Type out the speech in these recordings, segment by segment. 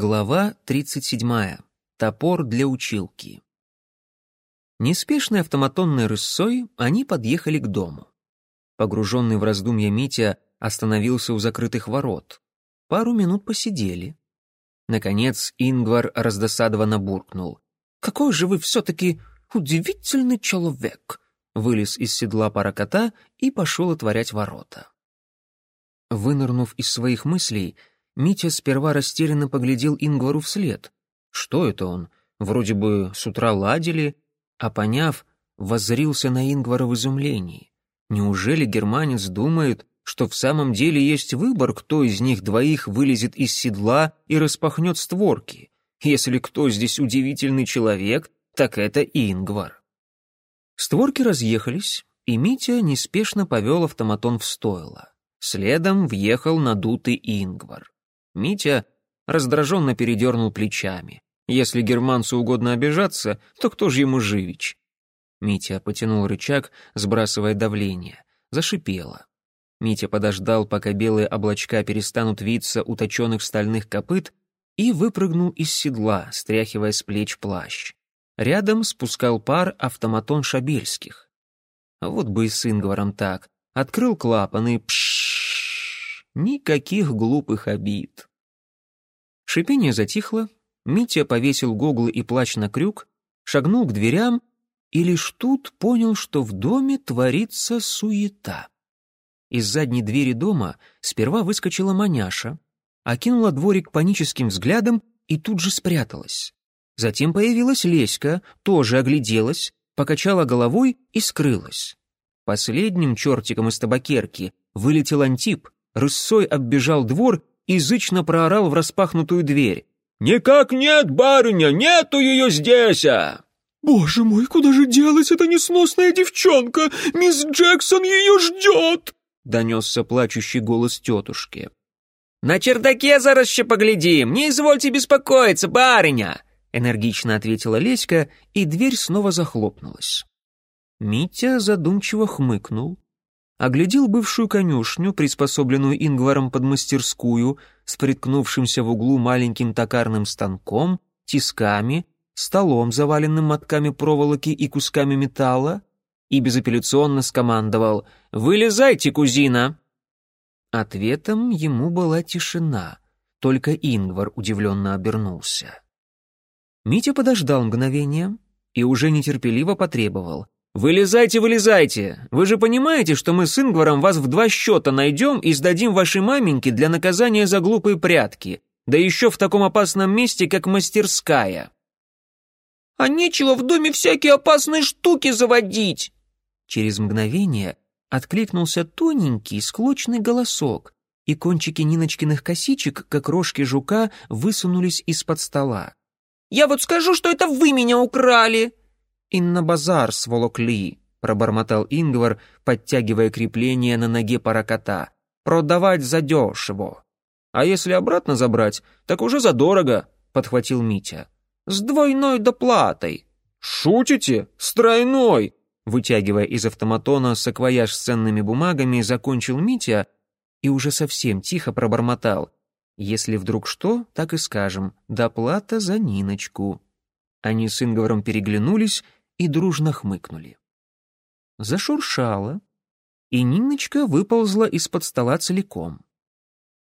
Глава 37. Топор для училки. Неспешной автоматонной рысцой они подъехали к дому. Погруженный в раздумья Митя остановился у закрытых ворот. Пару минут посидели. Наконец Ингвар раздосадованно буркнул. «Какой же вы все-таки удивительный человек!» Вылез из седла паракота и пошел отворять ворота. Вынырнув из своих мыслей, Митя сперва растерянно поглядел Ингвару вслед. Что это он? Вроде бы с утра ладили, а поняв, воззрился на Ингвара в изумлении. Неужели германец думает, что в самом деле есть выбор, кто из них двоих вылезет из седла и распахнет створки? Если кто здесь удивительный человек, так это Ингвар. Створки разъехались, и Митя неспешно повел автоматон в стойло. Следом въехал надутый Ингвар. Митя раздраженно передернул плечами. Если германцу угодно обижаться, то кто же ему живич? Митя потянул рычаг, сбрасывая давление. Зашипело. Митя подождал, пока белые облачка перестанут виться у точенных стальных копыт, и выпрыгнул из седла, стряхивая с плеч плащ. Рядом спускал пар автоматон Шабельских. Вот бы и с Ингваром так. Открыл клапан и пшшш. Никаких глупых обид. Шипение затихло, Митя повесил гоглы и плащ на крюк, шагнул к дверям и лишь тут понял, что в доме творится суета. Из задней двери дома сперва выскочила маняша, окинула дворик паническим взглядом и тут же спряталась. Затем появилась Леська, тоже огляделась, покачала головой и скрылась. Последним чертиком из табакерки вылетел Антип, рысой оббежал двор язычно проорал в распахнутую дверь. «Никак нет, барыня, нету ее здесь!» а!» «Боже мой, куда же делась эта несносная девчонка? Мисс Джексон ее ждет!» — донесся плачущий голос тетушки. «На чердаке зараз еще поглядим, не извольте беспокоиться, барыня!» — энергично ответила Леська, и дверь снова захлопнулась. Митя задумчиво хмыкнул, оглядел бывшую конюшню, приспособленную Ингваром под мастерскую, с приткнувшимся в углу маленьким токарным станком, тисками, столом, заваленным мотками проволоки и кусками металла, и безапелляционно скомандовал «Вылезайте, кузина!». Ответом ему была тишина, только Ингвар удивленно обернулся. Митя подождал мгновение и уже нетерпеливо потребовал «Вылезайте, вылезайте! Вы же понимаете, что мы с Ингваром вас в два счета найдем и сдадим вашей маменьке для наказания за глупые прятки, да еще в таком опасном месте, как мастерская». «А нечего в доме всякие опасные штуки заводить!» Через мгновение откликнулся тоненький, склочный голосок, и кончики Ниночкиных косичек, как рожки жука, высунулись из-под стола. «Я вот скажу, что это вы меня украли!» «И на базар сволокли», — пробормотал Ингвар, подтягивая крепление на ноге паракота. «Продавать задешево». «А если обратно забрать, так уже задорого», — подхватил Митя. «С двойной доплатой». «Шутите? С тройной?» Вытягивая из автоматона саквояж с ценными бумагами, закончил Митя и уже совсем тихо пробормотал. «Если вдруг что, так и скажем. Доплата за Ниночку». Они с Ингваром переглянулись и дружно хмыкнули. Зашуршало, и Ниночка выползла из-под стола целиком.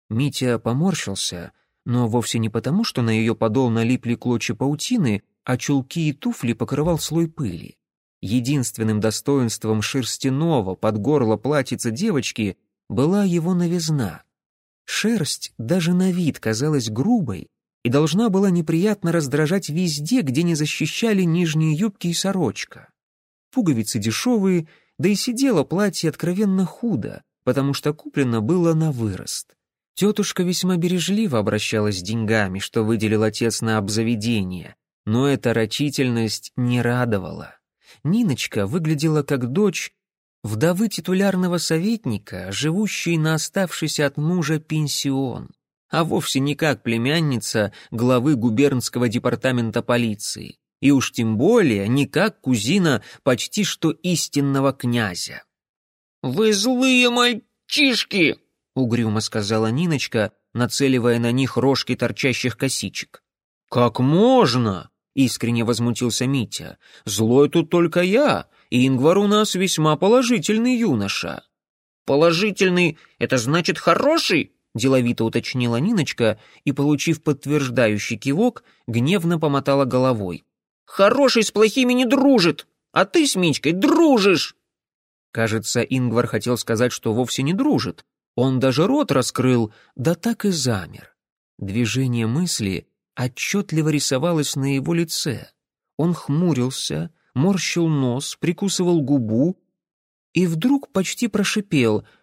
Митя поморщился, но вовсе не потому, что на ее подол налипли клочья паутины, а чулки и туфли покрывал слой пыли. Единственным достоинством шерстяного под горло платьица девочки была его новизна. Шерсть даже на вид казалась грубой, и должна была неприятно раздражать везде, где не защищали нижние юбки и сорочка. Пуговицы дешевые, да и сидело платье откровенно худо, потому что куплено было на вырост. Тетушка весьма бережливо обращалась с деньгами, что выделил отец на обзаведение, но эта рачительность не радовала. Ниночка выглядела как дочь вдовы титулярного советника, живущей на оставшийся от мужа пенсион а вовсе не как племянница главы губернского департамента полиции, и уж тем более не как кузина почти что истинного князя. «Вы злые мальчишки!» — угрюмо сказала Ниночка, нацеливая на них рожки торчащих косичек. «Как можно?» — искренне возмутился Митя. «Злой тут только я, и Ингвар у нас весьма положительный юноша». «Положительный — это значит хороший?» — деловито уточнила Ниночка и, получив подтверждающий кивок, гневно помотала головой. «Хороший с плохими не дружит, а ты с Митькой дружишь!» Кажется, Ингвар хотел сказать, что вовсе не дружит. Он даже рот раскрыл, да так и замер. Движение мысли отчетливо рисовалось на его лице. Он хмурился, морщил нос, прикусывал губу и вдруг почти прошипел —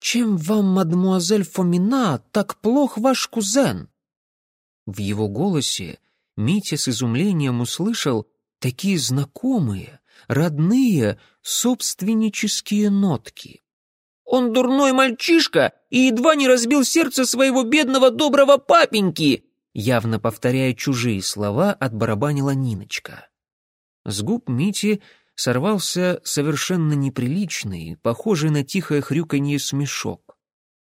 «Чем вам, мадмуазель Фомина, так плох ваш кузен?» В его голосе Митя с изумлением услышал такие знакомые, родные, собственнические нотки. «Он дурной мальчишка и едва не разбил сердце своего бедного доброго папеньки!» Явно повторяя чужие слова, отбарабанила Ниночка. С губ Мити сорвался совершенно неприличный, похожий на тихое хрюканье смешок.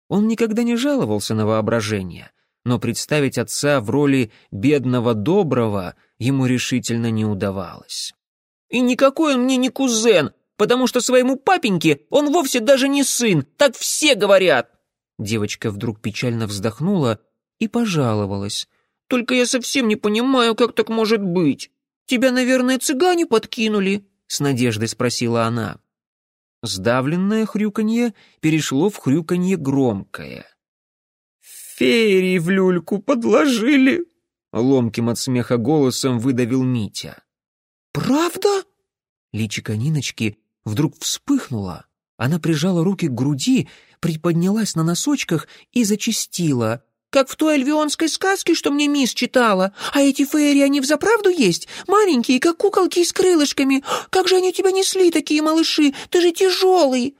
Он никогда не жаловался на воображение, но представить отца в роли бедного доброго ему решительно не удавалось. «И никакой он мне не кузен, потому что своему папеньке он вовсе даже не сын, так все говорят!» Девочка вдруг печально вздохнула и пожаловалась. «Только я совсем не понимаю, как так может быть. Тебя, наверное, цыгане подкинули?» С надеждой спросила она. Сдавленное хрюканье перешло в хрюканье громкое. «Феери в люльку подложили!» Ломким от смеха голосом выдавил Митя. «Правда?» Личико Ниночки вдруг вспыхнуло. Она прижала руки к груди, приподнялась на носочках и зачастила как в той альвионской сказке, что мне мисс читала. А эти фейри, они взаправду есть? Маленькие, как куколки с крылышками. Как же они тебя несли, такие малыши? Ты же тяжелый!»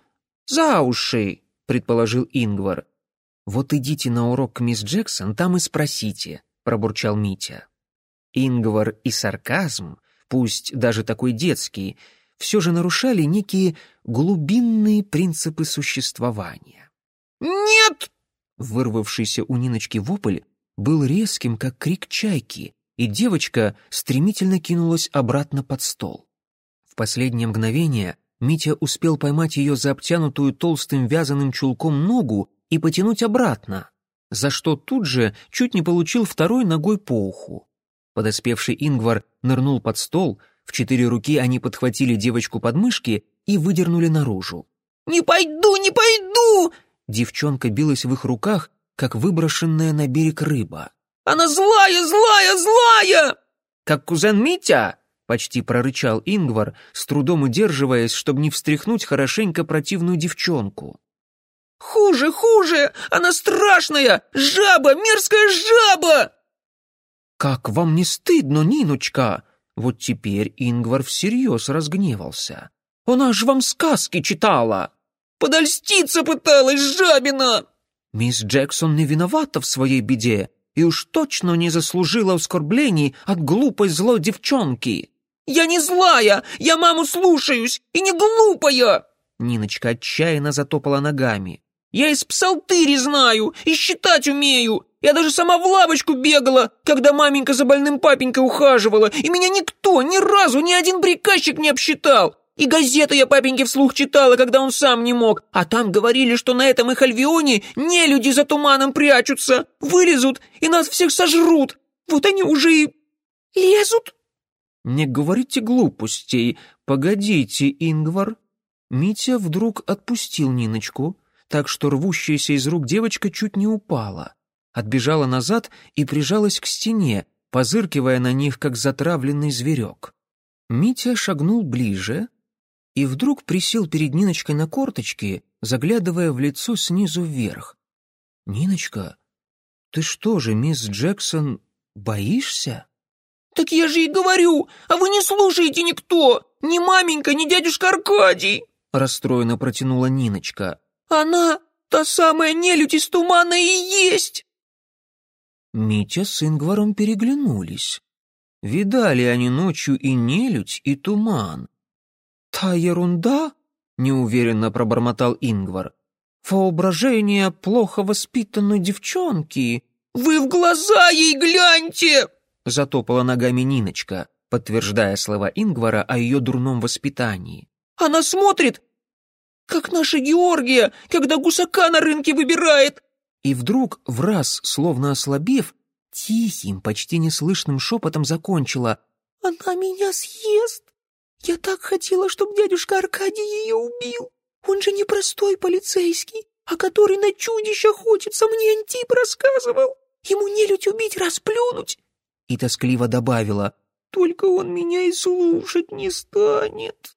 «За уши!» — предположил Ингвар. «Вот идите на урок к мисс Джексон, там и спросите», — пробурчал Митя. Ингвар и сарказм, пусть даже такой детский, все же нарушали некие глубинные принципы существования. «Нет!» Вырвавшийся у Ниночки вопль был резким, как крик чайки, и девочка стремительно кинулась обратно под стол. В последнее мгновение Митя успел поймать ее за обтянутую толстым вязаным чулком ногу и потянуть обратно, за что тут же чуть не получил второй ногой по уху. Подоспевший Ингвар нырнул под стол, в четыре руки они подхватили девочку под мышки и выдернули наружу. «Не пойду, не пойду!» Девчонка билась в их руках, как выброшенная на берег рыба. «Она злая, злая, злая!» «Как кузен Митя!» — почти прорычал Ингвар, с трудом удерживаясь, чтобы не встряхнуть хорошенько противную девчонку. «Хуже, хуже! Она страшная! Жаба, мерзкая жаба!» «Как вам не стыдно, Ниночка?» Вот теперь Ингвар всерьез разгневался. «Она ж вам сказки читала!» Подольститься пыталась жабина!» Мисс Джексон не виновата в своей беде и уж точно не заслужила оскорблений от глупой злой девчонки. «Я не злая! Я маму слушаюсь! И не глупая!» Ниночка отчаянно затопала ногами. «Я из псалтыри знаю, и считать умею! Я даже сама в лавочку бегала, когда маменька за больным папенькой ухаживала, и меня никто, ни разу, ни один приказчик не обсчитал! И газеты я папеньке вслух читала, когда он сам не мог. А там говорили, что на этом их Альвионе не люди за туманом прячутся, вылезут и нас всех сожрут. Вот они уже и лезут. Не говорите глупостей. Погодите, Ингвар. Митя вдруг отпустил Ниночку, так что рвущаяся из рук девочка чуть не упала. Отбежала назад и прижалась к стене, позыркивая на них, как затравленный зверек. Митя шагнул ближе, и вдруг присел перед Ниночкой на корточки, заглядывая в лицо снизу вверх. «Ниночка, ты что же, мисс Джексон, боишься?» «Так я же и говорю, а вы не слушаете никто! Ни маменька, ни дядюшка Аркадий!» Расстроенно протянула Ниночка. «Она, та самая нелюдь из тумана и есть!» Митя с Ингваром переглянулись. Видали они ночью и нелюдь, и туман. «Та ерунда?» — неуверенно пробормотал Ингвар. Воображение плохо воспитанной девчонки. Вы в глаза ей гляньте! Затопала ногами Ниночка, подтверждая слова Ингвара о ее дурном воспитании. Она смотрит, как наша Георгия, когда гусака на рынке выбирает. И вдруг, в раз, словно ослабев, тихим, почти неслышным шепотом закончила. «Она меня съест! Я так хотела, чтобы дядюшка Аркадий ее убил!» Он же не простой полицейский, а который на чудищ охотится, мне Антип рассказывал. Ему нелюдь убить, расплюнуть. И тоскливо добавила, только он меня и слушать не станет.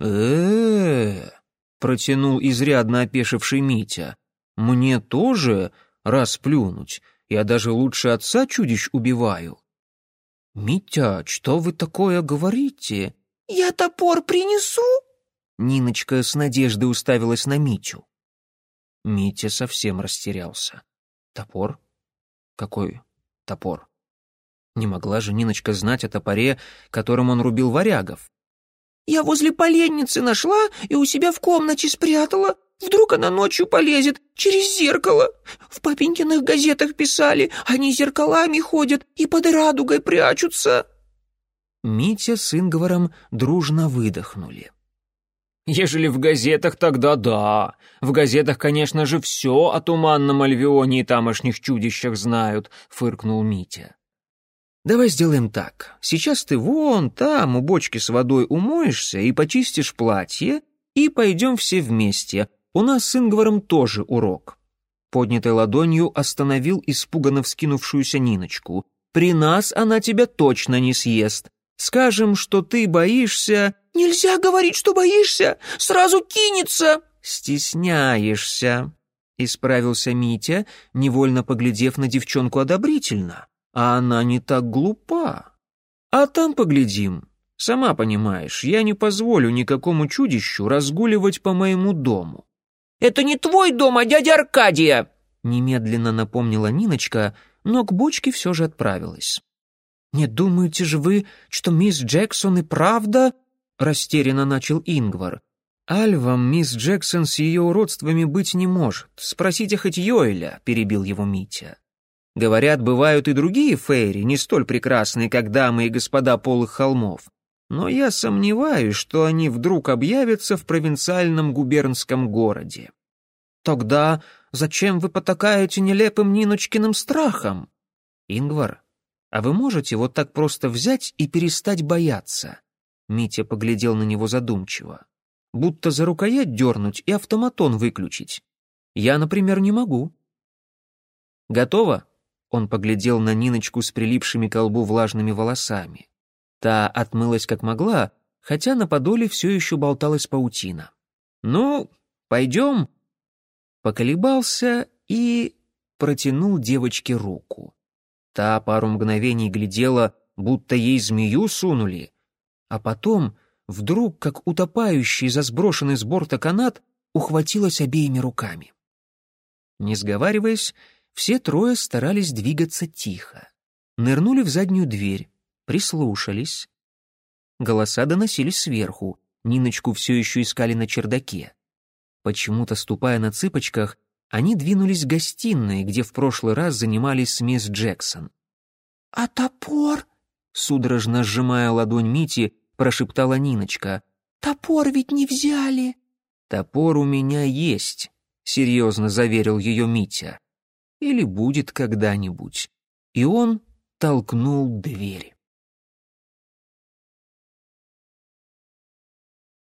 э протянул изрядно опешивший Митя. «Мне тоже расплюнуть. Я даже лучше отца чудищ убиваю». «Митя, что вы такое говорите?» «Я топор принесу?» Ниночка с надеждой уставилась на Митю. Митя совсем растерялся. Топор? Какой топор? Не могла же Ниночка знать о топоре, которым он рубил варягов. «Я возле поленницы нашла и у себя в комнате спрятала. Вдруг она ночью полезет через зеркало. В папенькиных газетах писали, они зеркалами ходят и под радугой прячутся». Митя с Ингваром дружно выдохнули. Ежели в газетах, тогда да. В газетах, конечно же, все о туманном Альвионе и тамошних чудищах знают», — фыркнул Митя. «Давай сделаем так. Сейчас ты вон там у бочки с водой умоешься и почистишь платье, и пойдем все вместе. У нас с Ингваром тоже урок». Поднятой ладонью остановил испуганно вскинувшуюся Ниночку. «При нас она тебя точно не съест. Скажем, что ты боишься...» «Нельзя говорить, что боишься! Сразу кинется!» «Стесняешься», — исправился Митя, невольно поглядев на девчонку одобрительно. «А она не так глупа. А там поглядим. Сама понимаешь, я не позволю никакому чудищу разгуливать по моему дому». «Это не твой дом, а дядя Аркадия!» Немедленно напомнила Ниночка, но к бочке все же отправилась. «Не думаете же вы, что мисс Джексон и правда растерянно начал Ингвар. «Альвам мисс Джексон с ее уродствами быть не может. Спросите хоть Йоэля», — перебил его Митя. «Говорят, бывают и другие фейри, не столь прекрасные, как дамы и господа полых холмов. Но я сомневаюсь, что они вдруг объявятся в провинциальном губернском городе». «Тогда зачем вы потакаете нелепым Ниночкиным страхом?» «Ингвар, а вы можете вот так просто взять и перестать бояться?» Митя поглядел на него задумчиво. «Будто за рукоять дернуть и автоматон выключить. Я, например, не могу». «Готово?» Он поглядел на Ниночку с прилипшими к лбу влажными волосами. Та отмылась как могла, хотя на подоле все еще болталась паутина. «Ну, пойдем?» Поколебался и протянул девочке руку. Та пару мгновений глядела, будто ей змею сунули, а потом, вдруг, как утопающий за сброшенный с борта канат, ухватилась обеими руками. Не сговариваясь, все трое старались двигаться тихо. Нырнули в заднюю дверь, прислушались. Голоса доносились сверху, Ниночку все еще искали на чердаке. Почему-то, ступая на цыпочках, они двинулись в гостиной, где в прошлый раз занимались с мисс Джексон. «А топор?» Судорожно сжимая ладонь Мити, прошептала Ниночка. «Топор ведь не взяли!» «Топор у меня есть», — серьезно заверил ее Митя. «Или будет когда-нибудь». И он толкнул дверь.